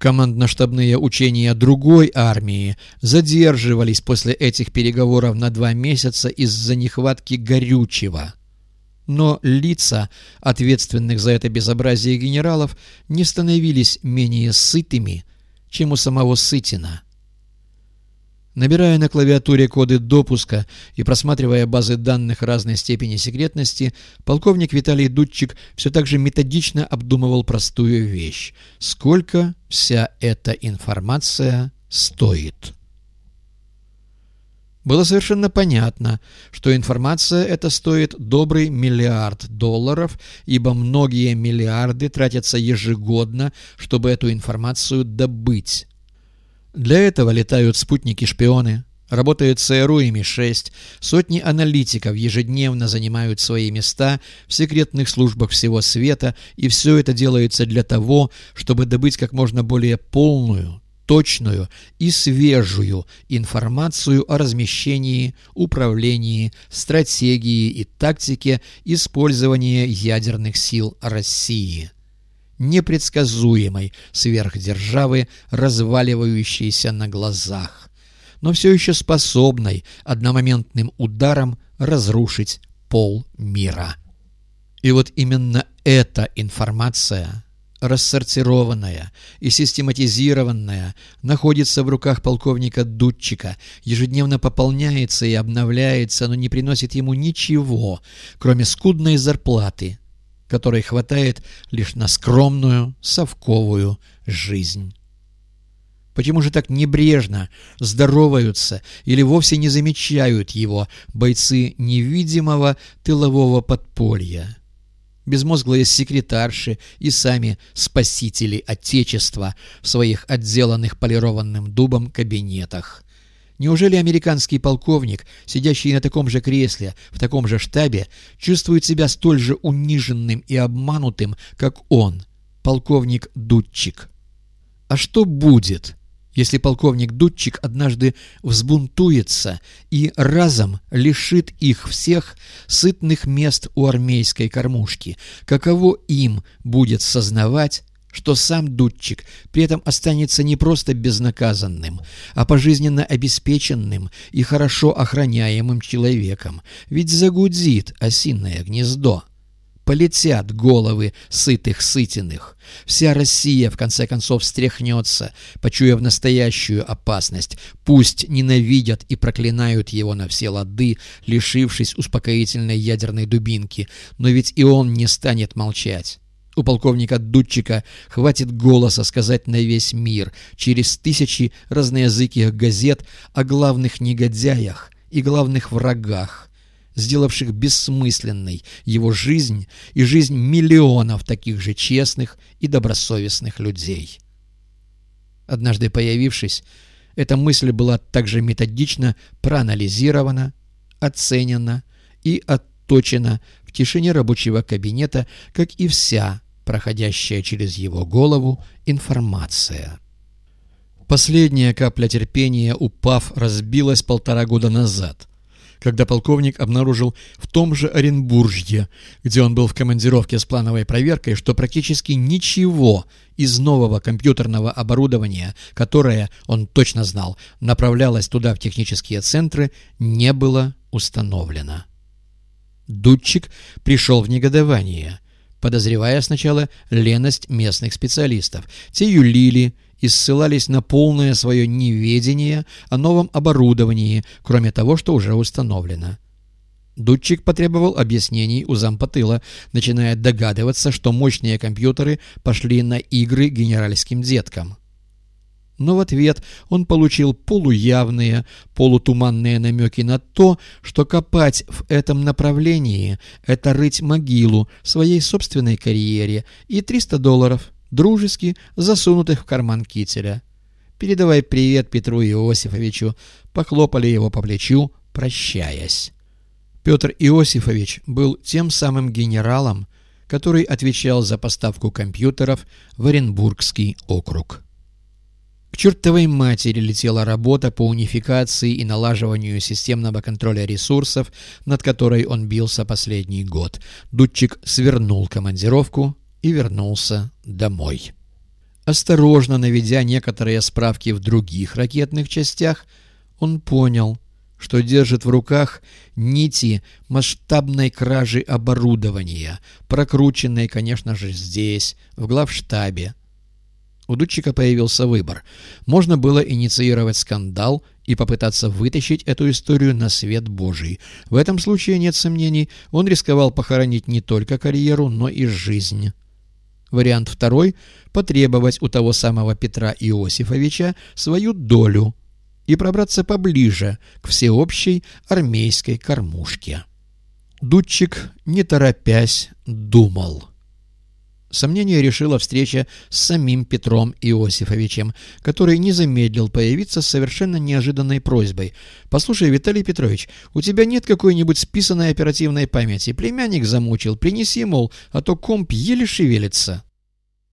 Командно-штабные учения другой армии задерживались после этих переговоров на два месяца из-за нехватки горючего. Но лица, ответственных за это безобразие генералов, не становились менее сытыми, чем у самого Сытина. Набирая на клавиатуре коды допуска и просматривая базы данных разной степени секретности, полковник Виталий Дудчик все так же методично обдумывал простую вещь. Сколько вся эта информация стоит? Было совершенно понятно, что информация эта стоит добрый миллиард долларов, ибо многие миллиарды тратятся ежегодно, чтобы эту информацию добыть. Для этого летают спутники-шпионы, работает ЦРУ и Ми-6, сотни аналитиков ежедневно занимают свои места в секретных службах всего света, и все это делается для того, чтобы добыть как можно более полную, точную и свежую информацию о размещении, управлении, стратегии и тактике использования ядерных сил России непредсказуемой сверхдержавы, разваливающейся на глазах, но все еще способной одномоментным ударом разрушить пол мира. И вот именно эта информация, рассортированная и систематизированная, находится в руках полковника Дудчика, ежедневно пополняется и обновляется, но не приносит ему ничего, кроме скудной зарплаты, которой хватает лишь на скромную совковую жизнь. Почему же так небрежно здороваются или вовсе не замечают его бойцы невидимого тылового подполья? Безмозглые секретарши и сами спасители Отечества в своих отделанных полированным дубом кабинетах – Неужели американский полковник, сидящий на таком же кресле, в таком же штабе, чувствует себя столь же униженным и обманутым, как он, полковник Дудчик? А что будет, если полковник Дудчик однажды взбунтуется и разом лишит их всех сытных мест у армейской кормушки? Каково им будет сознавать, что сам Дудчик при этом останется не просто безнаказанным, а пожизненно обеспеченным и хорошо охраняемым человеком, ведь загудит осиное гнездо. Полетят головы сытых-сытиных. Вся Россия, в конце концов, встряхнется, почуяв настоящую опасность. Пусть ненавидят и проклинают его на все лады, лишившись успокоительной ядерной дубинки, но ведь и он не станет молчать. У полковника Дудчика хватит голоса сказать на весь мир через тысячи разноязыких газет о главных негодяях и главных врагах, сделавших бессмысленной его жизнь и жизнь миллионов таких же честных и добросовестных людей. Однажды появившись, эта мысль была также методично проанализирована, оценена и отточена в тишине рабочего кабинета, как и вся проходящая через его голову информация. Последняя капля терпения, упав, разбилась полтора года назад, когда полковник обнаружил в том же Оренбуржье, где он был в командировке с плановой проверкой, что практически ничего из нового компьютерного оборудования, которое, он точно знал, направлялось туда в технические центры, не было установлено. Дудчик пришел в негодование – подозревая сначала леность местных специалистов. Те юлили и ссылались на полное свое неведение о новом оборудовании, кроме того, что уже установлено. Дудчик потребовал объяснений у зампотыла, начиная догадываться, что мощные компьютеры пошли на игры генеральским деткам но в ответ он получил полуявные, полутуманные намеки на то, что копать в этом направлении – это рыть могилу своей собственной карьере и 300 долларов, дружески засунутых в карман кителя. «Передавай привет Петру Иосифовичу», похлопали его по плечу, прощаясь. Петр Иосифович был тем самым генералом, который отвечал за поставку компьютеров в Оренбургский округ. К чертовой матери летела работа по унификации и налаживанию системного контроля ресурсов, над которой он бился последний год. Дудчик свернул командировку и вернулся домой. Осторожно наведя некоторые справки в других ракетных частях, он понял, что держит в руках нити масштабной кражи оборудования, прокрученной, конечно же, здесь, в главштабе. У Дудчика появился выбор. Можно было инициировать скандал и попытаться вытащить эту историю на свет Божий. В этом случае, нет сомнений, он рисковал похоронить не только карьеру, но и жизнь. Вариант второй – потребовать у того самого Петра Иосифовича свою долю и пробраться поближе к всеобщей армейской кормушке. Дудчик, не торопясь, думал – Сомнение решила встреча с самим Петром Иосифовичем, который не замедлил появиться с совершенно неожиданной просьбой. «Послушай, Виталий Петрович, у тебя нет какой-нибудь списанной оперативной памяти? Племянник замучил, принеси, мол, а то комп еле шевелится».